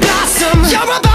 blossom. You're a